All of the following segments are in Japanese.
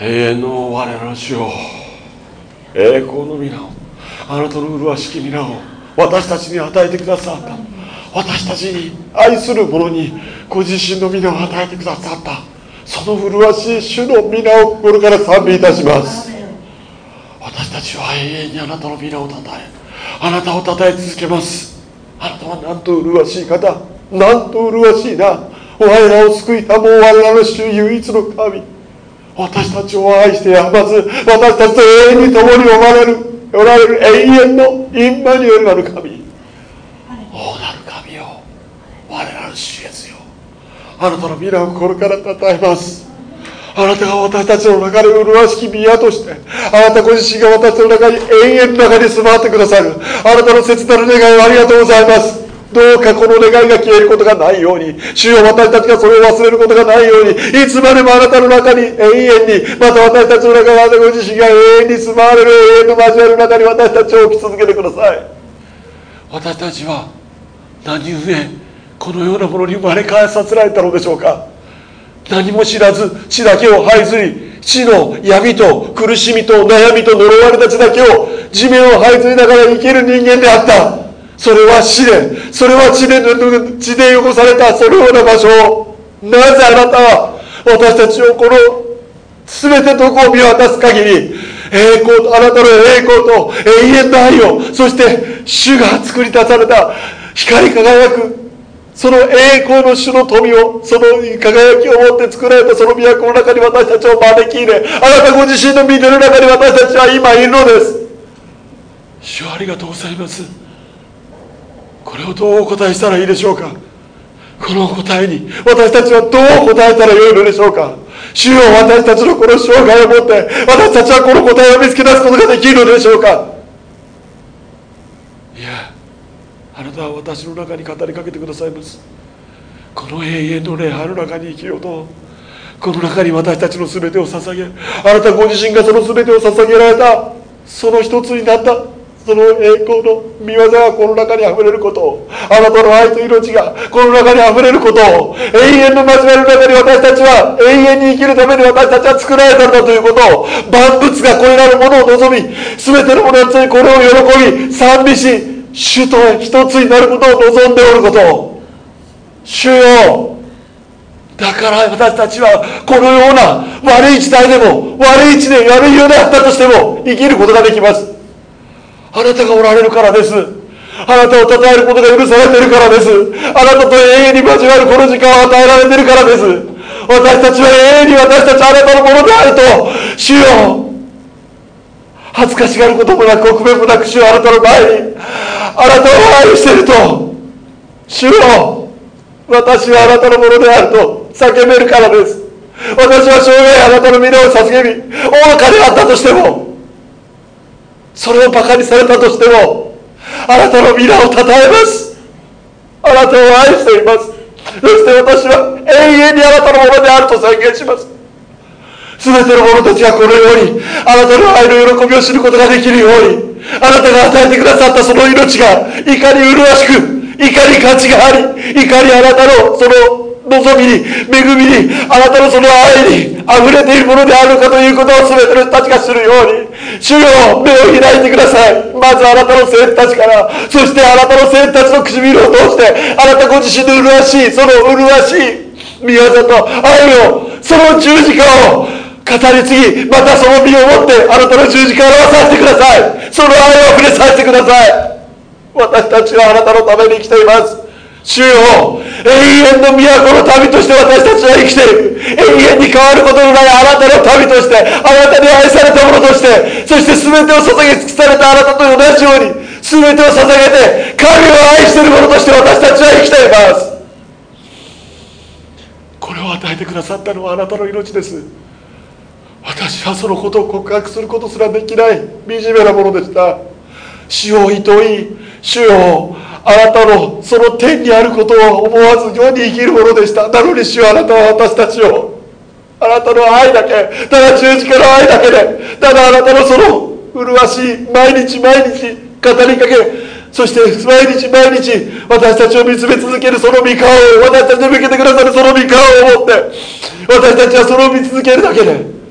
永遠の我らの主よ栄光の皆を。あなたの麗しき皆を。私たちに与えてくださった。私たちに愛する者に。ご自身の皆を与えてくださった。その麗しい主の皆を。心から賛美いたします。私たちは永遠にあなたの皆をたたえ。あなたをたたえ続けます。あなたはなんと麗しい方。なんと麗しいな。我らを救いたもう我らの主唯一の神。私たちを愛してやまず私たちと永遠に共におられるおられる永遠のインマニュエルなる神。王なる神よ。我らの主イエスよ。あなたの皆を心からたたえます。あなたが私たちの中で麗しき宮としてあなたご自身が私の中に永遠の中に住まってくださる。あなたの切なる願いをありがとうございます。どうかこの願いが消えることがないように主よ私たちがそれを忘れることがないようにいつまでもあなたの中に永遠にまた私たちの中にあなたご自身が永遠に住まわれる永遠の交わる中に私たちを置き続けてください。私たちは何故このようなものに生まれ変えさせられたのでしょうか。何も知らず死だけを這いずり死の闇と苦しみと悩みと呪われた血だけを地面を這いずりながら生きる人間であった。それは死でそれは血で血で汚されたそのような場所を。なぜあなたは私たちをこの全てどこを見渡す限り栄光とあなたの栄光と永遠の愛をそして主が作り出された光り輝くその栄光の主の富をその輝きを持って作られたその都の中に私たちを招き入れあなたご自身の御手の中に私たちは今いるのです。主ありがとうございます。これをどうお答えしたらいいでしょうか？この答えに私たちはどう答えたらよいのでしょうか？主よ私たちのこの生涯をもって私たちはこの答えを見つけ出すことができるのでしょうか？いやあなたは私の中に語りかけてくださいます。この永遠の礼拝の中に生きようと。この中に私たちの全てを捧げあなたご自身がその全てを捧げられた。その一つになった。その栄光の御業がこの中にあふれることをあなたの愛と命がこの中にあふれることを永遠の交わりの中に私たちは永遠に生きるために私たちは作られたんだということを万物がこれらのものを望み全てのものについこれを喜び賛美し主と一つになることを望んでおること主よだから私たちはこのような悪い時代でも悪い地で悪いようであったとしても生きることができます。あなたがおられるからです。あなたを称えることが許されているからです。あなたと永遠に交わるこの時間を与えられているからです。私たちは永遠に私たちあなたのものであると。主よ。恥ずかしがることもなく臆面もなく主よあなたの前に。あなたを愛していると。主よ。私はあなたのものであると。叫べるからです。私は生涯あなたの皆を捧げみ。愚かであったとしても。それをバカにされたとしてもあなたの皆をたたえます。あなたを愛しています。そして私は永遠にあなたのものであると宣言します。全ての者たちがこのようにあなたの愛の喜びを知ることができるようにあなたが与えてくださったその命がいかに麗しくいかに価値がありいかにあなたのその望みに恵みにあなたのその愛に溢れているものであるかということを全ての人たちが知るように主よ目を開いてください。まずあなたの生徒たちからそしてあなたの生徒たちの唇を通してあなたご自身の麗しいその麗しい宮業と愛をその十字架を語り継ぎまたその身をもってあなたの十字架を表させてください。その愛を触れさせてください。私たちはあなたのために生きています。主よ永遠の都の旅として私たちは生きている。永遠に変わることのないあなたの旅としてあなたに愛されたものとしてそして全てを捧げ尽くされたあなたと同じように全てを捧げて神を愛しているものとして私たちは生きています。これを与えてくださったのはあなたの命です。私はそのことを告白することすらできない。惨めなものでした。主をいとい主よあなたのその天にあることを思わず世に生きるものでした。なのに主はあなたは私たちを。あなたの愛だけただ十字架の愛だけでただあなたのその麗しい毎日毎日語りかけそして毎日毎日私たちを見つめ続けるその御顔を私たちに向けてくださるその御顔を持って私たちはそれを見続けるだけで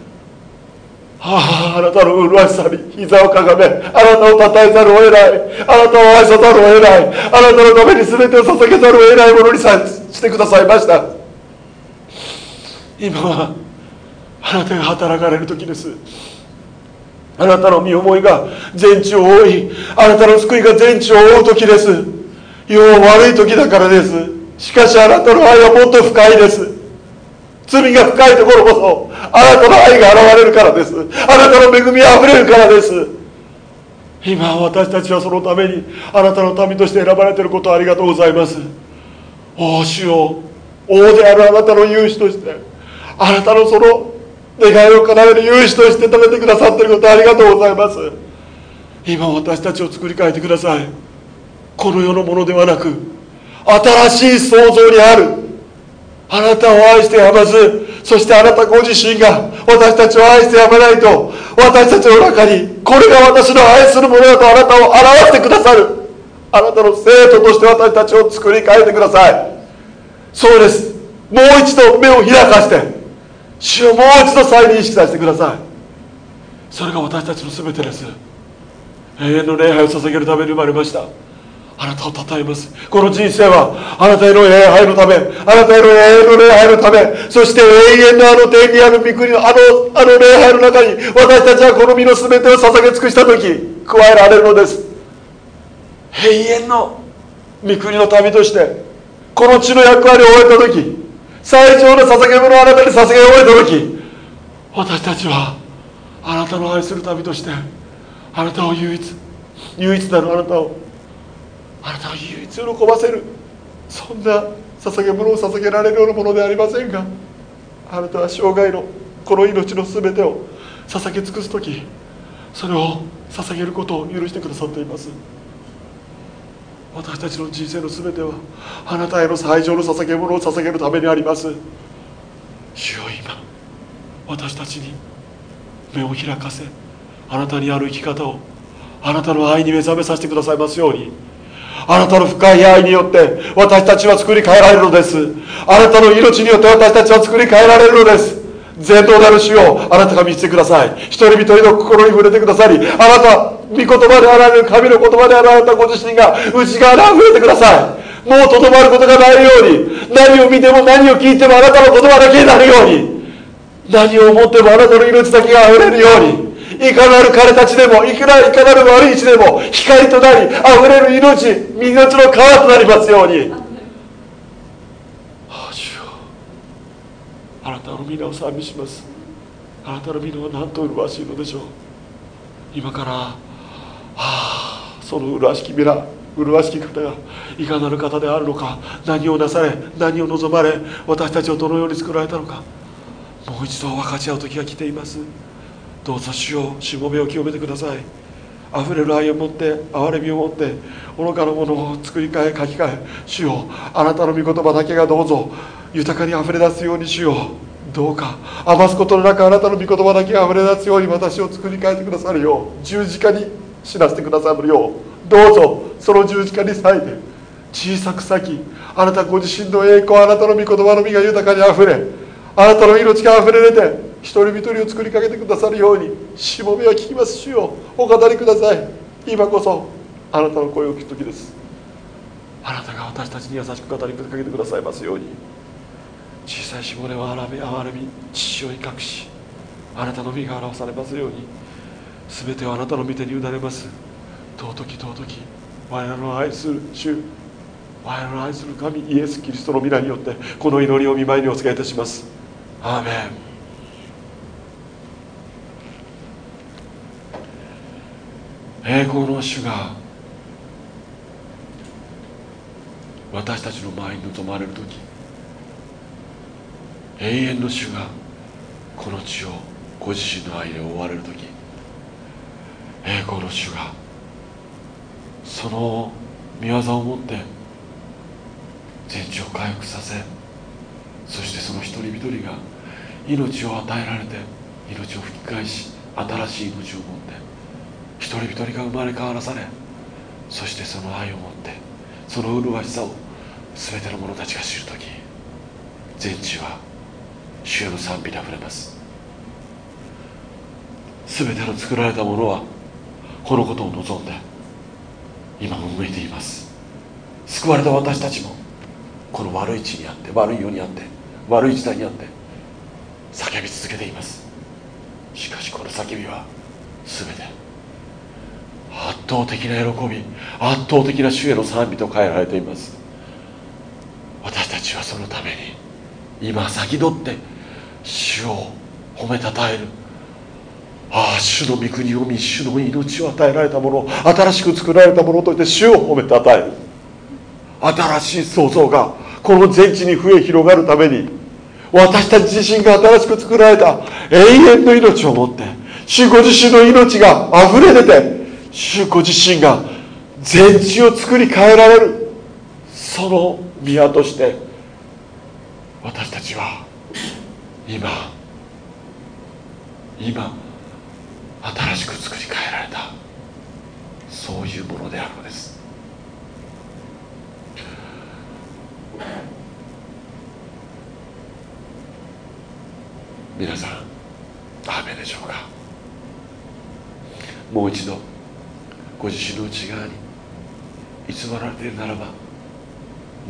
あああなたの麗しさに膝をかがめあなたをたたえざるを得ない。あなたを愛さざるを得ない。あなたのために全てを捧げざるを得ないものにさしてくださいました。今はあなたが働かれる時です。あなたの身思いが全地を覆いあなたの救いが全地を覆う時です。世は悪い時だからです。しかしあなたの愛はもっと深いです。罪が深いところこそあなたの愛が現れるからです。あなたの恵みあふれるからです。今私たちはそのためにあなたの民として選ばれていることをありがとうございます。おお主よ王であるあなたの勇士としてあなたのその願いを叶える勇士として食べてくださっていることありがとうございます。今私たちを作り変えてください。この世のものではなく新しい創造にあるあなたを愛してやまずそしてあなたご自身が私たちを愛してやまないと私たちの中にこれが私の愛するものだとあなたを表してくださる。あなたの生徒として私たちを作り変えてください。そうです。もう一度目を開かして主をもう一度再認識させてください。それが私たちの全てです。永遠の礼拝を捧げるために生まれました。あなたを称えます。この人生はあなたへの礼拝のためあなたへの永遠の礼拝のためそして永遠のあの天にある御国のあのあの礼拝の中に私たちはこの身の全てを捧げ尽くした時加えられるのです。永遠の御国の民としてこの地の役割を終えた時最上の捧げ物をあなたに捧げ終えた時私たちはあなたの愛する民としてあなたを唯一唯一なるあなたをあなたを唯一喜ばせる。そんな捧げ物を捧げられるようなものでありませんがあなたは生涯のこの命の全てを捧げ尽くす時それを捧げることを許してくださっています。私たちの人生の全てはあなたへの最上の捧げ物を捧げるためにあります。主よ今私たちに目を開かせあなたにある生き方をあなたの愛に目覚めさせてくださいますように。あなたの深い愛によって私たちは作り変えられるのです。あなたの命によって私たちは作り変えられるのです。全能なる主をあなたが見せてください。一人一人の心に触れてくださりあなた御言葉であられる神の言葉であられたご自身が内側に溢れてください。もうとどまることがないように何を見ても何を聞いてもあなたの言葉だけになるように何を思ってもあなたの命だけが溢れるようにいかなる彼たちでもいくらいかなる悪い地でも光となり溢れる命命の川となりますように。あなたの皆を賛美します。あなたの皆は何と麗しいのでしょう。今からああその麗しき皆麗しき方がいかなる方であるのか何をなされ何を望まれ私たちをどのように作られたのかもう一度分かち合う時が来ています。どうぞ主をしもべを清めてください。溢れる愛を持って憐れみを持って愚かなものを作り変え書き換え主よあなたの御言葉だけがどうぞ豊かに溢れ出すように主よう。どうか余すことのなくあなたの御言葉だけが溢れ出すように私を作り変えてくださるよう十字架に死なせてくださるよう。どうぞその十字架に咲いて小さく咲きあなたご自身の栄光あなたの御言葉の実が豊かにあふれあなたの命があふれ出て一人一人を作りかけてくださるようにしもべは聞きます。主よお語りください。今こそあなたの声を聞く時です。あなたが私たちに優しく語りかけてくださいますように。小さいしもべは憐れみ父を威嚇しあなたの身が表されますように。全てをあなたの御手に委ねます。尊き尊き我らの愛する主。我らの愛する神イエス・キリストの皆によってこの祈りを見舞いにお告げいたします。アーメン。栄光の主が私たちの前に臨まれる時永遠の主がこの地をご自身の愛で覆われる時栄光の主がその御業をもって全地を回復させそしてその一人一人が命を与えられて命を吹き返し新しい命を持って人一人が生まれ変わらされそしてその愛を持ってその麗しさを全ての者たちが知る時全地は主の賛美であふれます。全ての作られたものはこのことを望んで今も動いています。救われた私たちもこの悪い地にあって悪い世にあって悪い時代にあって叫び続けています。しかしこの叫びは全て倒的な喜び圧倒的な主への賛美と変えられています。私たちはそのために今先取って主を褒めたたえる。ああ主の御国を見主の命を与えられたもの新しく作られたものといって主を褒めたたえる。新しい創造がこの全地に増え広がるために私たち自身が新しく作られた永遠の命を持って主ご自身の命が溢れ出て主ご自身が全地を作り変えられる。その宮として私たちは今今新しく作り変えられた。そういうものであるのです。皆さん雨でしょうか？もう一度。ご自身の内側に偽られているならば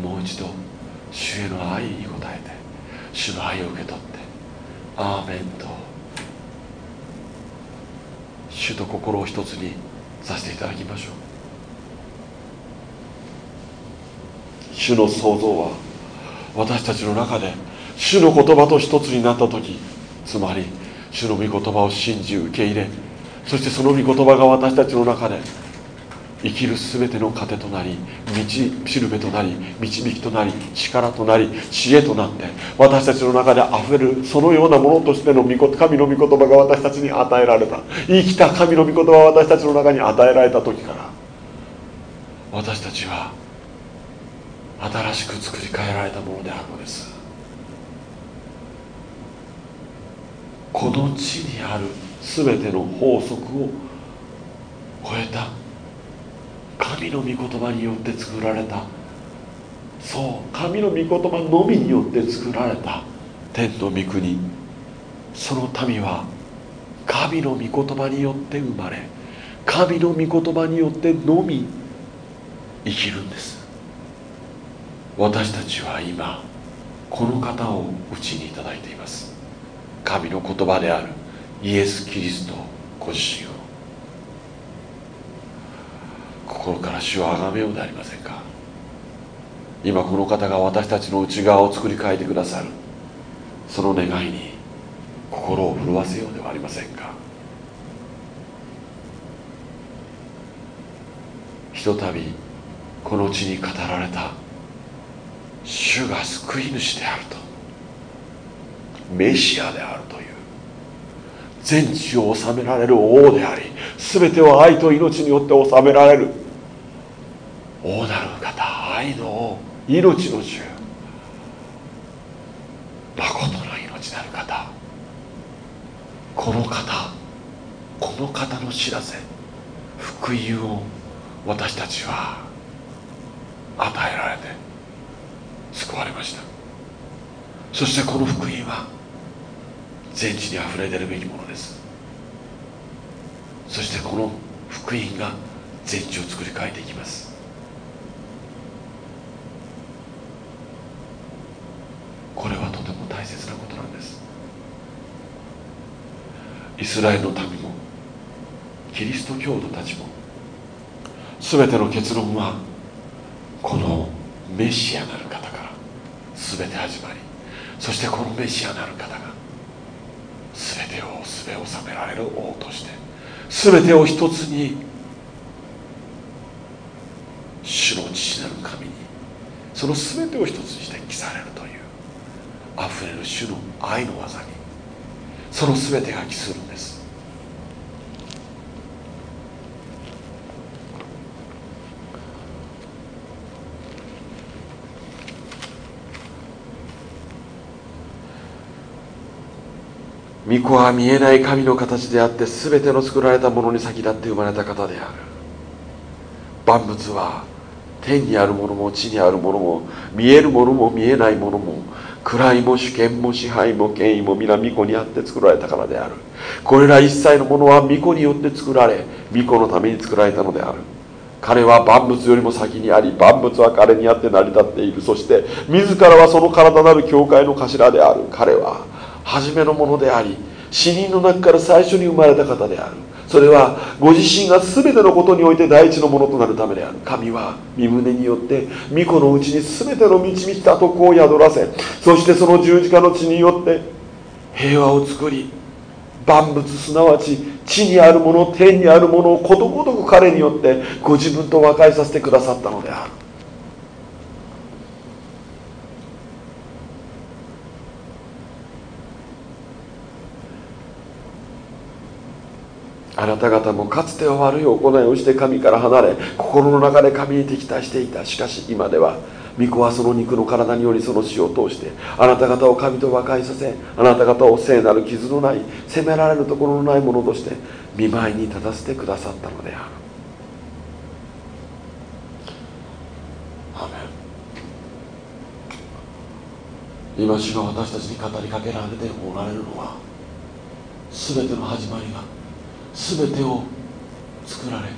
もう一度主への愛に応えて主の愛を受け取ってアーメンと主と心を一つにさせていただきましょう。主の創造は私たちの中で主の言葉と一つになった時つまり主の御言葉を信じ受け入れそしてその御言葉が私たちの中で生きる全ての糧となり道しるべとなり導きとなり力となり知恵となって私たちの中であふれるそのようなものとしての神の御言葉が私たちに与えられた。生きた神の御言葉が私たちの中に与えられた時から私たちは新しく作り変えられたものであるのです。この地にある全ての法則を超えた神の御言葉によって作られた。そう神の御言葉のみによって作られた。天の御国。その民は神の御言葉によって生まれ神の御言葉によってのみ生きるんです。私たちは今この方をうちにいただいています。神の言葉であるイエス・キリストご自身を。心から主を崇めようでありませんか。今この方が私たちの内側を作り変えてくださる。その願いに心を震わせようではありませんか。ひとたびこの地に語られた。主が救い主であると。メシアであるという。全地を治められる王であり全てを愛と命によって治められる王なる方愛の王命の主。誠の命なる方。この方。この方の知らせ。福音を私たちは。与えられて。救われました。そしてこの福音は。全地にあふれ出るべきものです。そしてこの福音が全地を作り変えていきますこれはとても大切なことなんですイスラエルの民もキリスト教徒たちも全ての結論はこのメシアなる方から全て始まりそしてこのメシアなる方が全てをすべ収められる王として全てを一つに主の父なる神にその全てを一つにして記されるというあふれる主の愛の技にその全てが帰するんです。御子は見えない神の形であって全ての作られたものに先立って生まれた方である。万物は天にあるものも地にあるものも見えるものも見えないものも位も主権も支配も権威も皆御子にあって作られたからである。これら一切のものは御子によって作られ御子のために作られたのである。彼は万物よりも先にあり万物は彼にあって成り立っている。そして自らはその体なる教会の頭である。彼は初めのものであり死人の中から最初に生まれた方である。それはご自身が全てのことにおいて第一のものとなるためである。神は身胸によって御子のうちに全ての導きた徳を宿らせそしてその十字架の血によって平和を作り万物すなわち地にあるもの天にあるものをことごとく彼によってご自分と和解させてくださったのである。あなた方もかつては悪い行いをして神から離れ心の中で神に敵対していた。しかし今では御子はその肉の体によりその死を通してあなた方を神と和解させあなた方を聖なる傷のない責められるところのないものとして見舞いに立たせてくださったのである。今主が私たちに語りかけられておられるのは全ての始まりが全てを作られ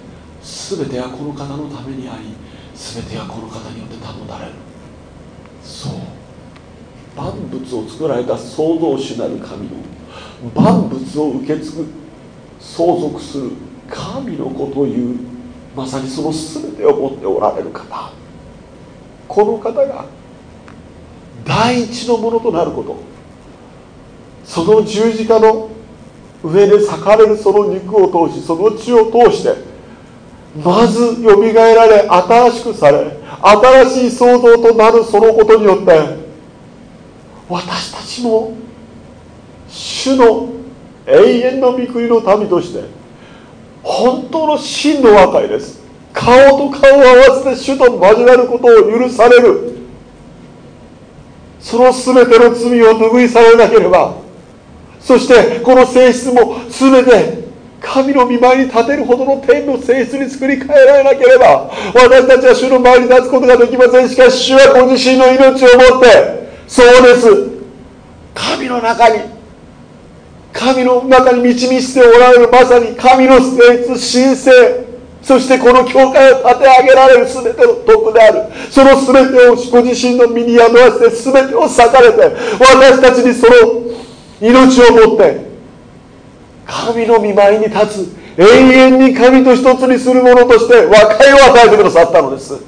全てはこの方のためにあり全てはこの方によって保たれる。そう。万物を作られた創造主なる神の万物を受け継ぐ相続する神の子というまさにその全てを持っておられる方。この方が第一のものとなること。その十字架の上で裂かれるその肉を通しその血を通してまずよみがえられ新しくされ新しい創造となるそのことによって私たちも主の永遠の御国の民として本当の真の和解です。顔と顔を合わせて主と交わることを許される。その全ての罪を拭いされなければそしてこの性質も全て神の見舞いに立てるほどの天の性質に作り変えられなければ私たちは主の前に立つことができません。しかし主はご自身の命をもってそうです。神の中に神の中に満ち満ちておられるまさに神の性質神聖。そしてこの教会を立て上げられる全ての徳である。その全てをご自身の身に宿らせて全てを裂かれて私たちにその命を持って神の見舞いに立つ永遠に神と一つにするものとして和解を与えてくださったのです。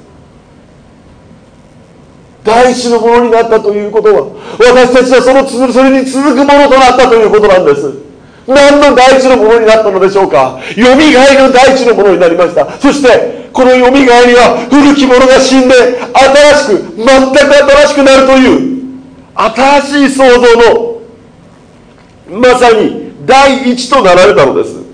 第一のものになったということは私たちはそのそれに続くものとなったということなんです。何の第一のものになったのでしょうか？よみがえりの第一のものになりました。そしてこのよみがえりは古きものが死んで新しく全く新しくなるという新しい創造のまさに第一となられたのです。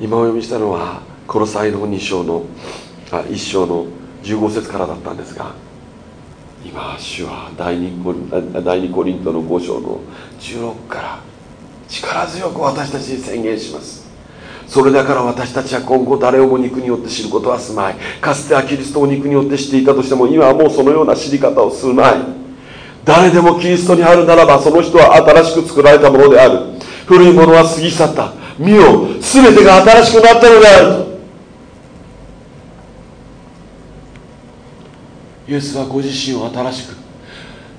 今お読みしたのはこの際の2章のあ一章の15節からだったんですが今主は第二コ第二コリントの5章の16から力強く私たちに宣言します。それだから私たちは今後誰をも肉によって知ることはすまい。かつてはキリストを肉によって知っていたとしても今はもうそのような知り方をすまい。誰でもキリストにあるならばその人は新しく作られたものである。古いものは過ぎ去った。見よ全てが新しくなったのである。イエスはご自身を新しく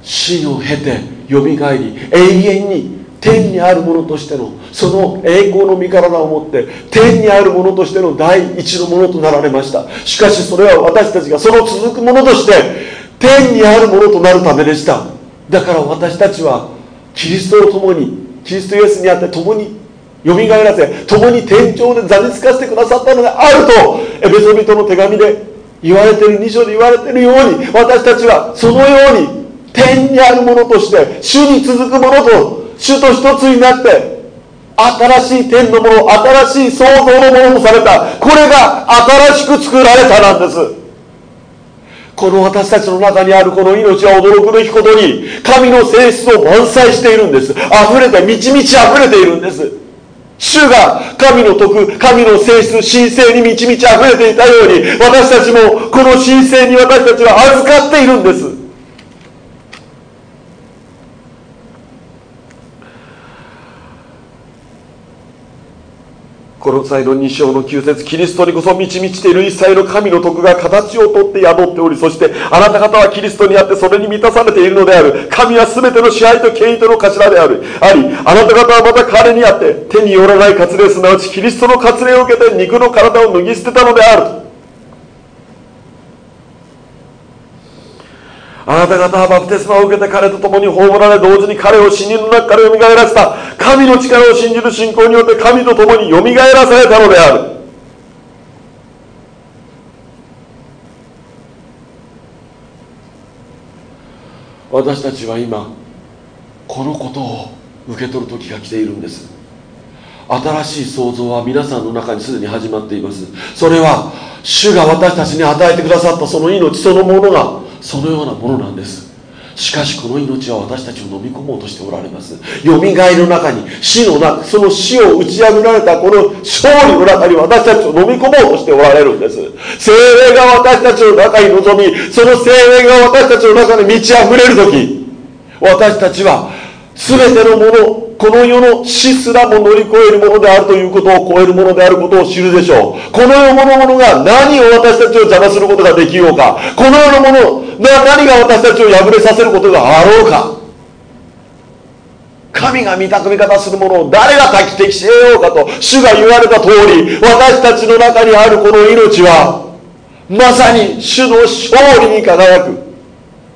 死を経てよみがえり永遠に天にあるものとしてのその栄光の身体を持って天にあるものとしての第一のものとなられました。しかしそれは私たちがその続くものとして天にあるものとなるためでした。だから私たちはキリストと共にキリストイエスにあって共によみがえらせ共に天井で座につかせてくださったのであるとエベソビトの手紙で言われてる2章で言われてるように私たちはそのように天にあるものとして主に続くものと主と一つになって新しい天のもの新しい創造のものとされた。これが新しく作られたなんです。この私たちの中にあるこの命は驚くべきことに神の性質を満載しているんです。溢れて満ち満ち溢れているんです。主が神の徳神の性質神聖に満ち満ち溢れていたように私たちもこの神聖に私たちは預かっているんです。この際の2章の9節キリストにこそ満ち満ちている一切の神の徳が形をとって宿っておりそしてあなた方はキリストにあってそれに満たされているのである。神は全ての支配と権威との頭である。ありあなた方はまた彼にあって手によらない割礼すなわちキリストの割礼を受けて肉の体を脱ぎ捨てたのであるあなた方はバプテスマを受けて彼と共に葬られ同時に彼を死人の中から蘇らせた。神の力を信じる信仰によって神と共に蘇らされたのである。私たちは今このことを受け取る時が来ているんです。新しい創造は皆さんの中にすでに始まっています。それは主が私たちに与えてくださったその命そのものがそのようなものなんです。しかしこの命は私たちを飲み込もうとしておられます。よみがえの中に死の中その死を打ち破られたこの勝利の中に私たちを飲み込もうとしておられるんです。精霊が私たちの中に臨みその精霊が私たちの中に満ち溢れる時私たちは全てのものこの世の死すらも乗り越えるものであるということを超えるものであることを知るでしょう。この世のものが何を私たちを邪魔することができようか。この世のもの何が私たちを破れさせることがあろうか。神が見たく見方するものを誰が敵敵し得ようかと主が言われた通り私たちの中にあるこの命はまさに主の勝利に輝く。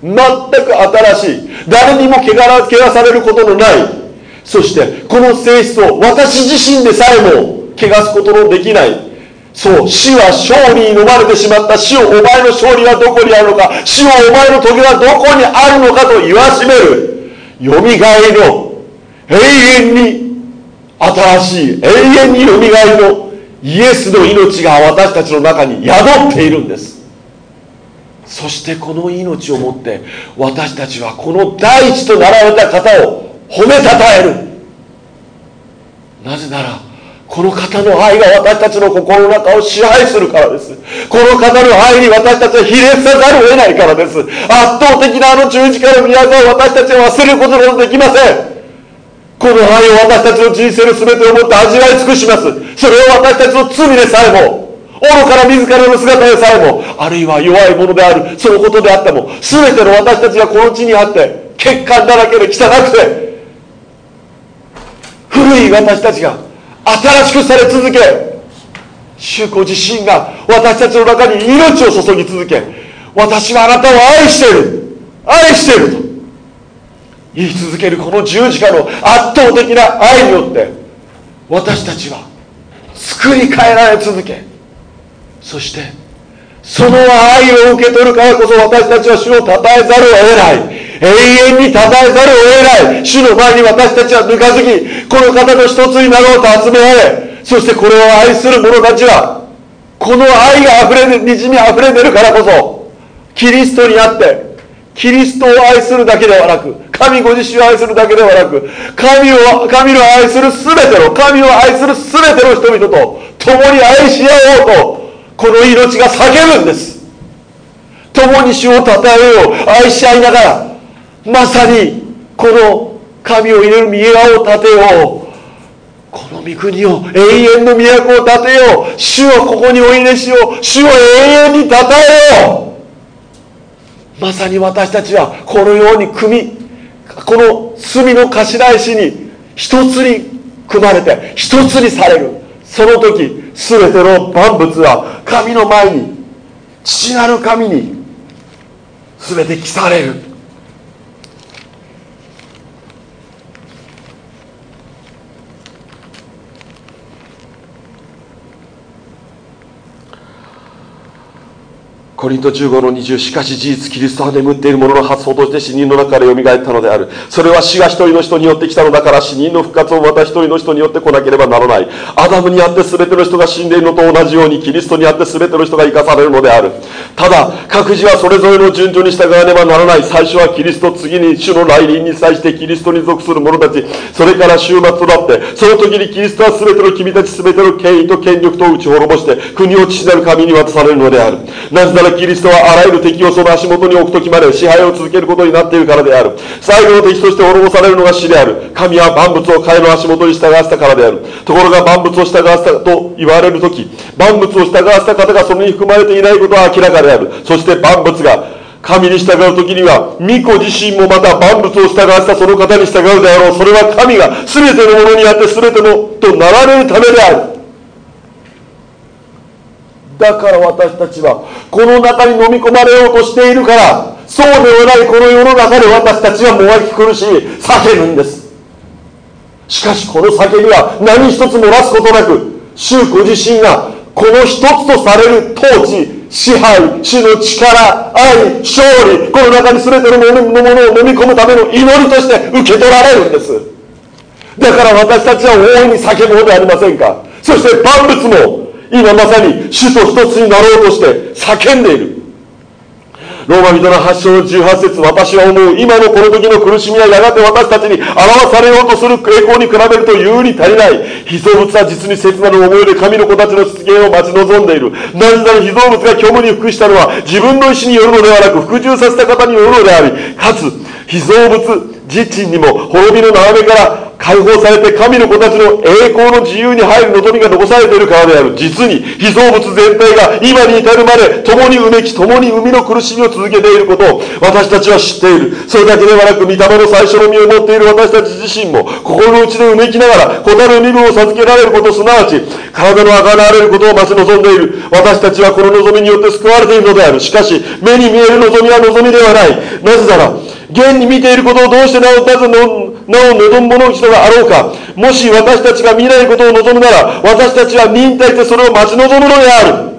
全く新しい。誰にも汚らされることのない。そしてこの性質を私自身でさえも汚すことのできない。そう死は勝利に飲まれてしまった死をお前の勝利はどこにあるのか死はお前の時はどこにあるのかと言わしめる。よみがえりの永遠に新しい永遠によみがえりのイエスの命が私たちの中に宿っているんです。そしてこの命をもって私たちはこの大地となられた方を褒めたたえる。なぜならこの方の愛が私たちの心の中を支配するからです。この方の愛に私たちは比例さざるを得ないからです。圧倒的なあの十字架の宮沢を私たちは忘れることなどできません。この愛を私たちの人生の全てをもって味わい尽くします。それを私たちの罪でさえも愚から自らの姿でさえもあるいは弱いものであるそのことであっても全ての私たちがこの地にあって欠陥だらけで汚くて古い私たちが新しくされ続け主子自身が私たちの中に命を注ぎ続け私はあなたを愛している。愛していると。言い続けるこの十字架の圧倒的な愛によって私たちは作り変えられ続けそしてその愛を受け取るからこそ私たちは主を称えざるを得ない。永遠に称えざるを得ない主の前に私たちはぬかずきこの方の一つになろうと集められそしてこれを愛する者たちはこの愛が溢れにじみ溢れてるからこそキリストにあってキリストを愛するだけではなく神ご自身を愛するだけではなく神を神の愛する全ての神を愛する全ての人々と共に愛し合おうとこの命が叫ぶんです。共に主を称えよう愛し合いながらまさにこの神を入れる宮を建てよう。この御国を永遠の都を建てよう。主をここにお入れしよう。主を永遠に称えよう。まさに私たちはこのように組みこの隅の頭石に一つに組まれて一つにされる。その時全ての万物は神の前に父なる神に全て記される。コリント15の20しかし事実キリストは眠っている者の発想として死人の中から蘇ったのである。それは死が一人の人によって来たのだから死人の復活をまた一人の人によって来なければならない。アダムにあって全ての人が死んでいるのと同じようにキリストにあって全ての人が生かされるのである。ただ各自はそれぞれの順序に従わねばならない。最初はキリスト次に主の来臨に際してキリストに属する者たち。それから終末となってその時にキリストは全ての君たち全ての権威と権力と打ち滅ぼして国を父なる神に渡されるのである。なぜならキリストはあらゆる敵をその足元に置く時まで支配を続けることになっているからである。最後の敵として滅ぼされるのが死である。神は万物を彼の足元に従わせたからである。ところが万物を従わせたと言われる時万物を従わせた方がそれに含まれていないことは明らかである。そして万物が神に従う時には巫女自身もまた万物を従わせたその方に従うであろう。それは神が全てのものにあって全てのとなられるためである。だから私たちはこの中に飲み込まれようとしているからそうではないこの世の中で私たちはもがき苦しい叫ぶんです。しかしこの叫びは何一つ漏らすことなく主ご自身がこの一つとされる統治支配主の力愛勝利この中に全てのものを飲み込むための祈りとして受け取られるんです。だから私たちは大いに叫ぶのではありませんか。そして万物も今まさに主と一つになろうとして叫んでいる。ローマ人の発祥の18節私は思う今のこの時の苦しみはやがて私たちに表されようとする栄光に比べると優に足りない。被造物は実に切なる思いで神の子たちの出現を待ち望んでいる。なぜなら被造物が虚無に服したのは自分の意思によるのではなく服従させた方によるのでありかつ被造物自身にも滅びの眺めから解放されて神の子たちの栄光の自由に入る望みが残されているからである。実に被造物全体が今に至るまで共にうめき共に生みの苦しみを続けていることを私たちは知っている。それだけではなく御霊の最初の身を持っている私たち自身も心の内でうめきながら子たる身分を授けられることすなわち体の贖われることを待ち望んでいる。私たちはこの望みによって救われているのである。しかし目に見える望みは望みではない。なぜなら現に見ていることをどうしてなおなぜなお望む者人があろうか。もし私たちが見ないことを望むなら私たちは忍耐してそれを待ち望むのである。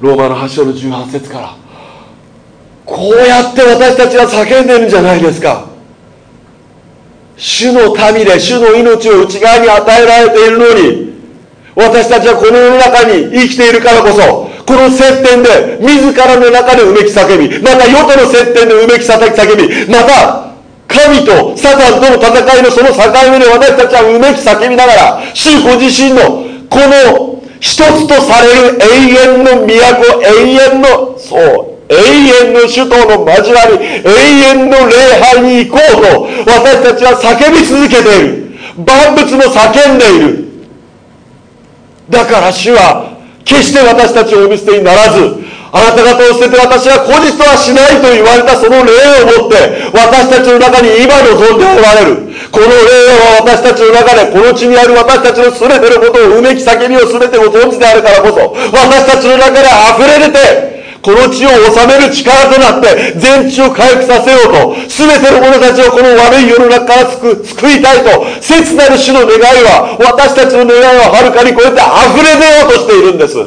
ローマの8章の18節からこうやって私たちは叫んでるんじゃないですか。主の民で主の命を内側に与えられているのに私たちはこの世の中に生きているからこそこの接点で自らの中でうめき叫びまた世との接点でうめき叫びまた神とサタンとの戦いのその境目で私たちはうめき叫びながら主ご自身のこの一つとされる永遠の都永遠のそう永遠の首都の交わり永遠の礼拝に行こうと私たちは叫び続けている。万物も叫んでいる。だから主は決して私たちをお見捨てにならずあなた方を捨てて私は孤児とはしないと言われたその霊をもって私たちの中に今望んでおられる。この霊は私たちの中でこの地にある私たちの全てのことをうめき叫びを全てご存知であるからこそ私たちの中で溢れ出てこの地を治める力となって全地を回復させようと全ての者たちをこの悪い世の中から救救いたいと切なる主の願いは私たちの願いははるかにこうやって溢れ出ようとしているんです。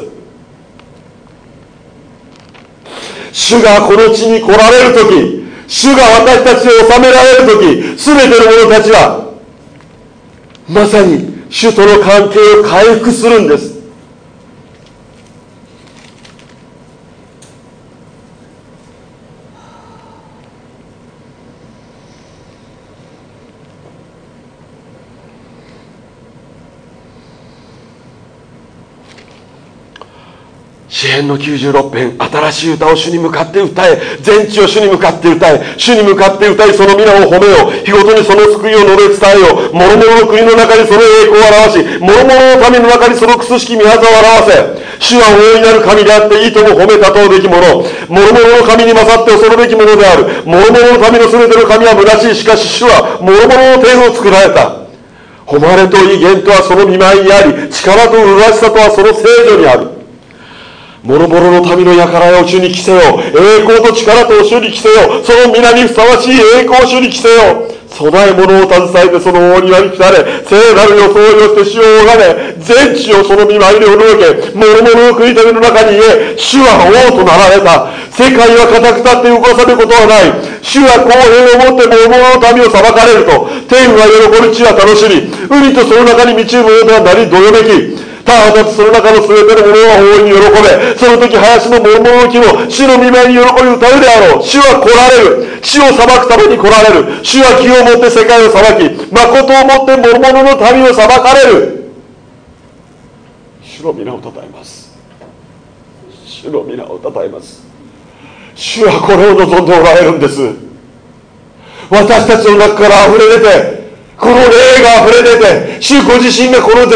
主がこの地に来られる時主が私たちを治められる時全ての者たちはまさに主との関係を回復するんです。詩篇の96編新しい歌を主に向かって歌え。全地を主に向かって歌え。主に向かって歌いその皆を褒めよう。日ごとにその救いを述べ伝えよう。諸々の国の中にその栄光を表し諸々の民の中にそのくすしき御業を表せ。主は大いなる神であっていいとも褒めたとうべきもの。諸々の神に勝って恐るべきものである。諸々の民の全ての神は虚しい。しかし主は諸々の天を作られた。誉れと威厳とはその見舞いにあり力と麗しさとはその聖女にある。諸々の民の輩を主に着せよ。栄光と力と主に着せよ。その皆にふさわしい栄光を主に着せよ。供え物を携えてその大庭に来たれ、聖なる装いをして主を拝め、全地をその見舞いに驚け、諸々の食い止めの中に言え、主は王となられた。世界は固く立って動かされることはない。主は公平をもって諸々の民を裁かれると、天は喜び地は楽しみ、海とその中に満ちる者とはなりどよめき、ただその中の全てのものは大いに喜べ。その時林の桃の木も主の見舞いに喜び歌うであろう。主は来られる。主を裁くために来られる。主は気をもって世界を裁き、誠をもって諸々の民を裁かれる。主の皆をたたえます。主の皆をたたえます。主はこれを望んでおられるんです。私たちの中から溢れ出て、この霊が溢れ出て、主ご自身がこのこ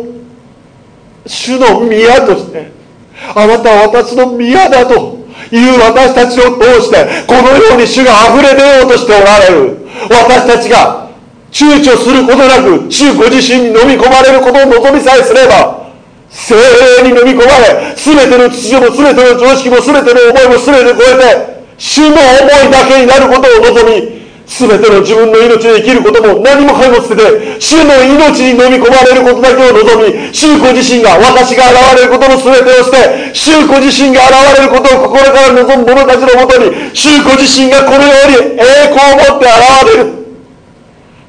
の主の宮としてあなたは私の宮だという私たちを通してこのように主が溢れ出ようとしておられる。私たちが躊躇することなく主ご自身に飲み込まれることを望みさえすれば精霊に飲み込まれ全ての秩序も全ての常識も全ての思いも全て超えて主の思いだけになることを望み全ての自分の命で生きることも何もかも捨てて主の命に飲み込まれることだけを望み主子自身が私が現れることの全てをして主子自身が現れることを心から望む者たちのもとに主子自身がこのように栄光を持って現れる。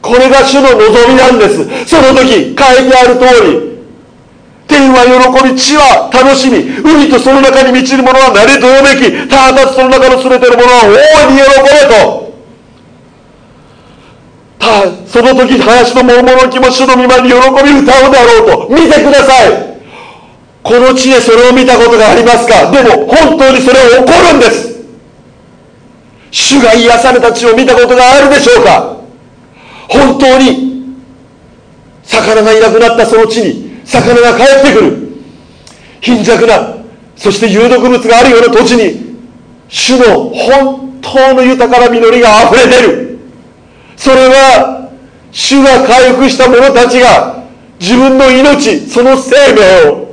これが主の望みなんです。その時書いてある通り天は喜び地は楽しみ海とその中に満ちるものは慣れどよめきただその中の全てのものは大いに喜べと。その時林の桃の木も主の見舞いに喜び歌うだろうと見てください。この地でそれを見たことがありますか？でも本当にそれは起こるんです。主が癒された地を見たことがあるでしょうか？本当に魚がいなくなったその地に魚が帰ってくる。貧弱なそして有毒物があるような土地に主の本当の豊かな実りが溢れ出る。それは主が回復した者たちが自分の命その生命を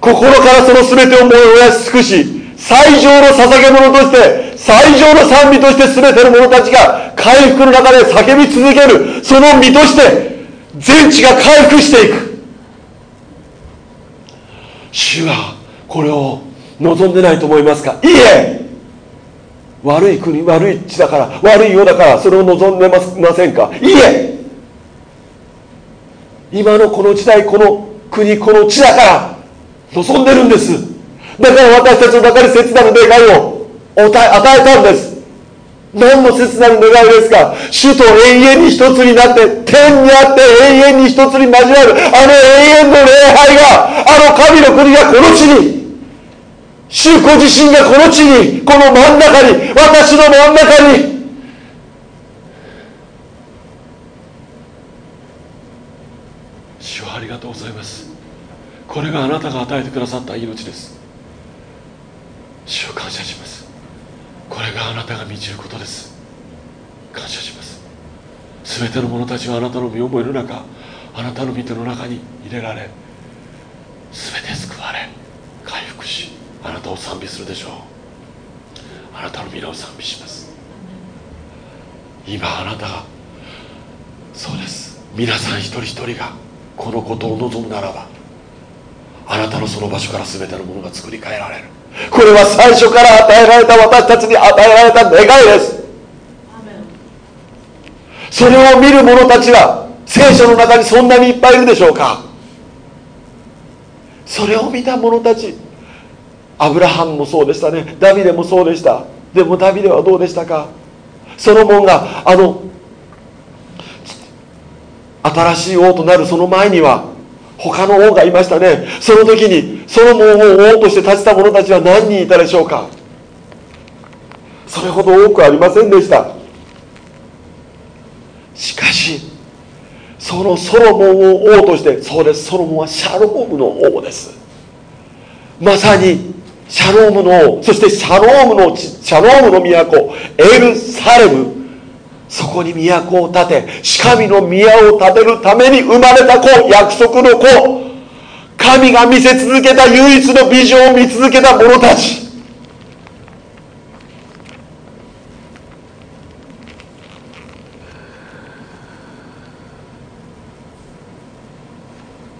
心からその全てを燃やし尽くし最上の捧げ物として最上の賛美として全ての者たちが回復の中で叫び続けるその身として全地が回復していく。主はこれを望んでないと思いますか？いいえ。悪い国悪い地だから悪い世だからそれを望んでませんか？いいえ！今のこの時代この国この地だから望んでるんです。だから私たちの中に切なる願いを与えたんです。何の切なる願いですか？主と永遠に一つになって天にあって永遠に一つに交わるあの永遠の礼拝があの神の国がこの地に主ご自身がこの地にこの真ん中に私の真ん中に。主はありがとうございます。これがあなたが与えてくださった命です。主を感謝します。これがあなたが満ちることです。感謝します。全ての者たちはあなたの身思いの中あなたの御手の中に入れられ全て救われ回復しあなたを賛美するでしょう。あなたの皆を賛美します。今あなたがそうです。皆さん一人一人がこのことを望むならばあなたのその場所から全てのものが作り変えられる。これは最初から与えられた私たちに与えられた願いです。それを見る者たちは聖書の中にそんなにいっぱいいるでしょうか。それを見た者たちアブラハムもそうでしたね。ダビデもそうでした。でもダビデはどうでしたか？ソロモンがあの新しい王となるその前には他の王がいましたね。その時にソロモンを王として立ちた者たちは何人いたでしょうか？それほど多くありませんでした。しかしそのソロモンを王としてそうです。ソロモンはシャロームの王です。まさにシャロームの王そしてシャロームのシャロームの都エルサレム。そこに都を建てしかみの宮を建てるために生まれた子約束の子。神が見せ続けた唯一の美女を見続けた者たち。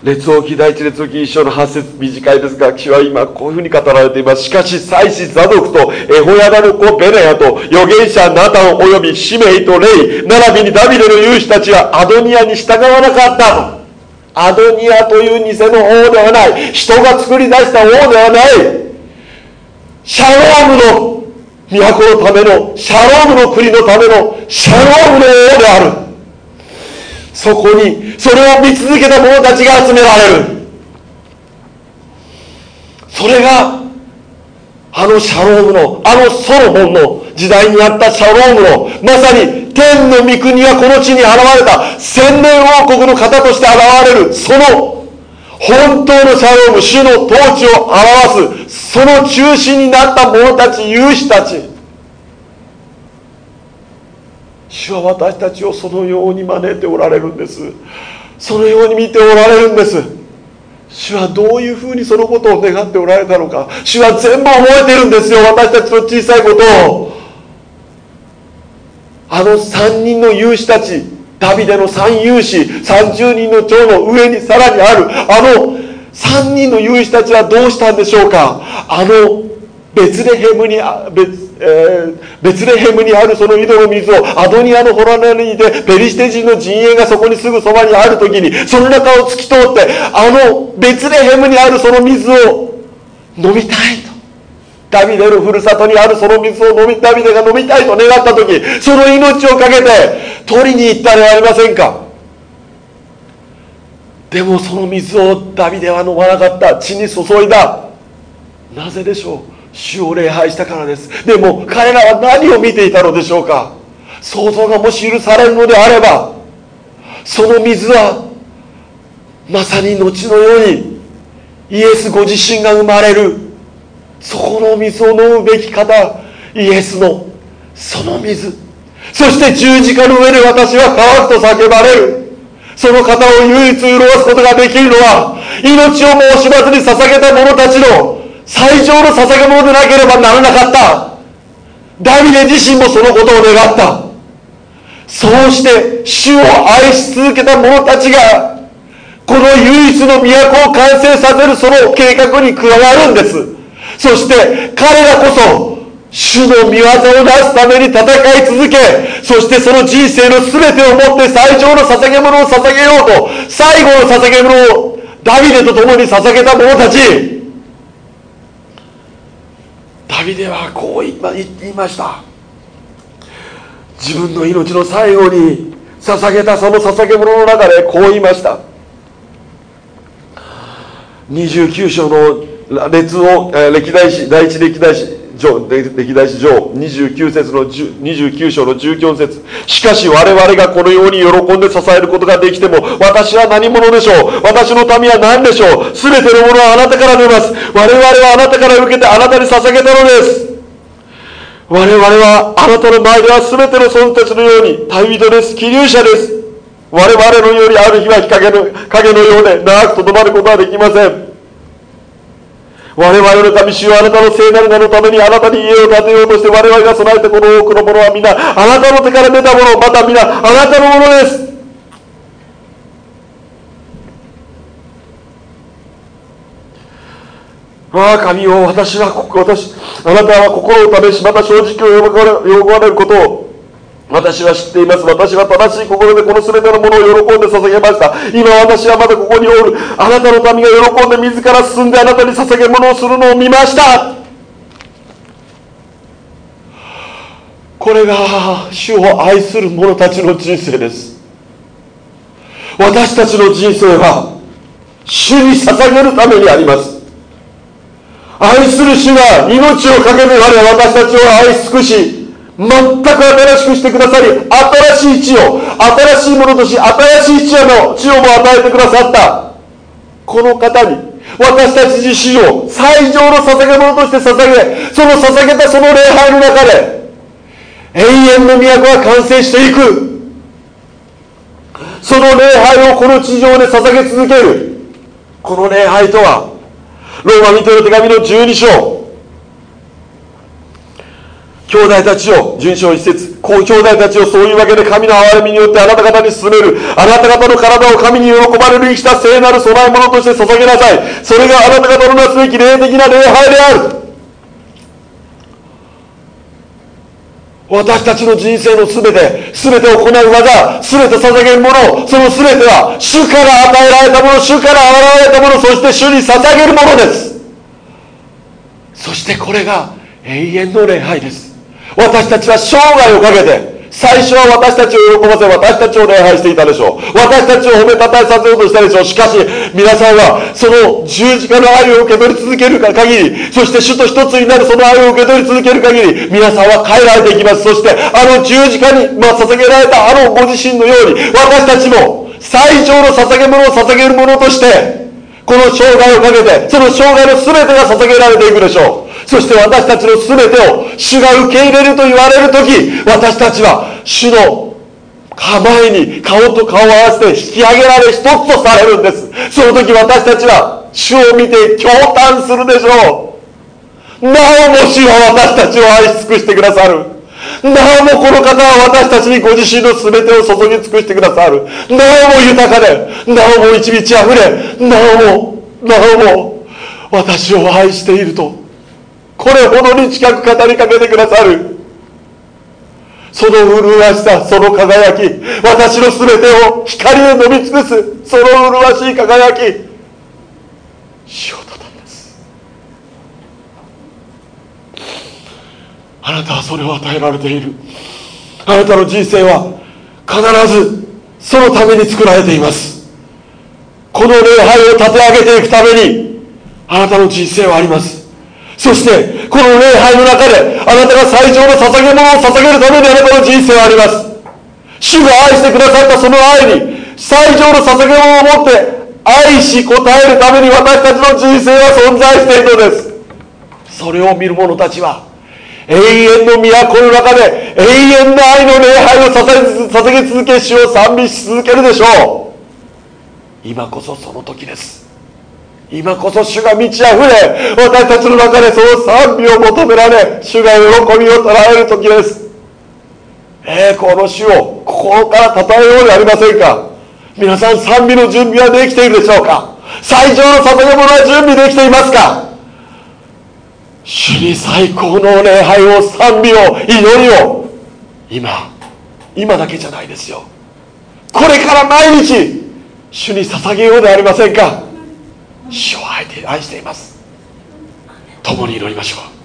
列王記第一列王記一章の8節短いですが、記は今こういうふうに語られています。しかし、祭司ザドクとエホヤダの子ベネヤと預言者ナタン及びシメイとレイ、並びにダビデの勇士たちはアドニアに従わなかった。アドニアという偽の王ではない。人が作り出した王ではない。シャロームの都のための、シャロームの国のための、シャロームの王である。そこにそれを見続けた者たちが集められる。それがあのシャロームのあのソロモンの時代にあったシャロームのまさに天の御国がこの地に現れた。千年王国の方として現れる。その本当のシャローム主の統治を表すその中心になった者たち勇士たち。主は私たちをそのように招いておられるんです。そのように見ておられるんです。主はどういうふうにそのことを願っておられたのか。主は全部覚えてるんですよ。私たちの小さいことを。あの3人の勇士たち。ダビデの3勇士。30人の長の上にさらにある。あの3人の勇士たちはどうしたんでしょうか。あのベツレヘムに別えー、ベツレヘムにあるその井戸の水をアドニアのホラナにいてペリシテ人の陣営がそこにすぐそばにある時にその中を突き通ってあのベツレヘムにあるその水を飲みたいと。ダビデのふるさとにあるその水を飲みダビデが飲みたいと願った時その命を懸けて取りに行ったではありませんか。でもその水をダビデは飲まなかった。血に注いだ。なぜでしょう？主を礼拝したからです。でも彼らは何を見ていたのでしょうか？想像がもし許されるのであればその水はまさに後のようにイエスご自身が生まれるそこの水を飲むべき方イエスのその水。そして十字架の上で私は乾くと叫ばれる。その方を唯一潤すことができるのは命を申しまずに捧げた者たちの最上の捧げ物でなければならなかった。ダビデ自身もそのことを願った。そうして主を愛し続けた者たちがこの唯一の都を完成させるその計画に加わるんです。そして彼らこそ主の御業をなすために戦い続けそしてその人生の全てをもって最上の捧げ物を捧げようと最後の捧げ物をダビデと共に捧げた者たち。ダビデはこう言いました。自分の命の最後に捧げたその捧げ物の中でこう言いました。29章の列を歴代史第一歴代史。歴代史上29節の29章の19節。しかし我々がこのように喜んで支えることができても私は何者でしょう？私の民は何でしょう？全てのものはあなたから出ます。我々はあなたから受けてあなたに捧げたのです。我々はあなたの前では全ての孫たちのように旅人です。気流者です。我々のようにある日は日陰の影のようで長くとどまることはできません。我々の神主はあなたの聖なる名のためにあなたに家を建てようとして我々が備えたこの多くのものは皆あなたの手から出たものまた皆あなたのものです。ああ神を私は私あなたは心を試しまた正直を喜ばれることを私は知っています。私は正しい心でこの全てのものを喜んで捧げました。今私はまだここにおる。あなたの民が喜んで自ら進んであなたに捧げ物をするのを見ました。これが主を愛する者たちの人生です。私たちの人生は主に捧げるためにあります。愛する主が命を懸けて我私たちを愛し尽くし、全く新しくしてくださり新しい地を新しいものとし新しい地の地をも与えてくださった。この方に私たち自身を最上の捧げ物として捧げその捧げたその礼拝の中で永遠の都が完成していく。その礼拝をこの地上で捧げ続ける。この礼拝とはローマ人の手紙の12章。兄弟たちを、順章一節、こう兄弟たちをそういうわけで神の憐れみによってあなた方に進める、あなた方の体を神に喜ばれる生きた聖なる供え物として捧げなさい。それがあなた方のなすべき霊的な礼拝である。私たちの人生のすべて、すべて行う技、すべて捧げるもの、そのすべては、主から与えられたもの、主から現れたもの、そして主に捧げるものです。そしてこれが永遠の礼拝です。私たちは生涯をかけて、最初は私たちを喜ばせ、私たちを礼拝していたでしょう。私たちを褒めたたえさせようとしたでしょう。しかし、皆さんは、その十字架の愛を受け取り続ける限り、そして主と一つになるその愛を受け取り続ける限り、皆さんは変えられていきます。そして、あの十字架に、まあ、捧げられたあのご自身のように、私たちも最上の捧げ物を捧げるものとして、この生涯をかけて、その生涯の全てが捧げられていくでしょう。そして私たちの全てを主が受け入れると言われる時私たちは主の構えに顔と顔を合わせて引き上げられ一つとされるんです。その時私たちは主を見て驚嘆するでしょう。なおも主は私たちを愛し尽くしてくださる。なおもこの方は私たちにご自身の全てを注ぎ尽くしてくださる。なおも豊かでなおも一日あふれなおもなおも私を愛しているとこれほどに近く語りかけてくださる。その麗しさその輝き私の全てを光へ飲み尽くすその麗しい輝き主をたたんですあなたはそれを与えられている。あなたの人生は必ずそのために作られています。この礼拝を立て上げていくためにあなたの人生はあります。そしてこの礼拝の中であなたが最上の捧げ物を捧げるためにあなたの人生はあります。主が愛してくださったその愛に最上の捧げ物を持って愛し応えるために私たちの人生は存在しているのです。それを見る者たちは永遠の都の中で永遠の愛の礼拝を捧げ続け主を賛美し続けるでしょう。今こそその時です。今こそ主が満ち溢れ私たちの中でその賛美を求められ主が喜びを捉える時です。栄光の主を心から称えようではありませんか。皆さん賛美の準備はできているでしょうか。最上の捧げ物は準備できていますか。主に最高の礼拝を賛美を祈りを。今今だけじゃないですよ。これから毎日主に捧げようではありませんか？主を愛しています。共に祈りましょう。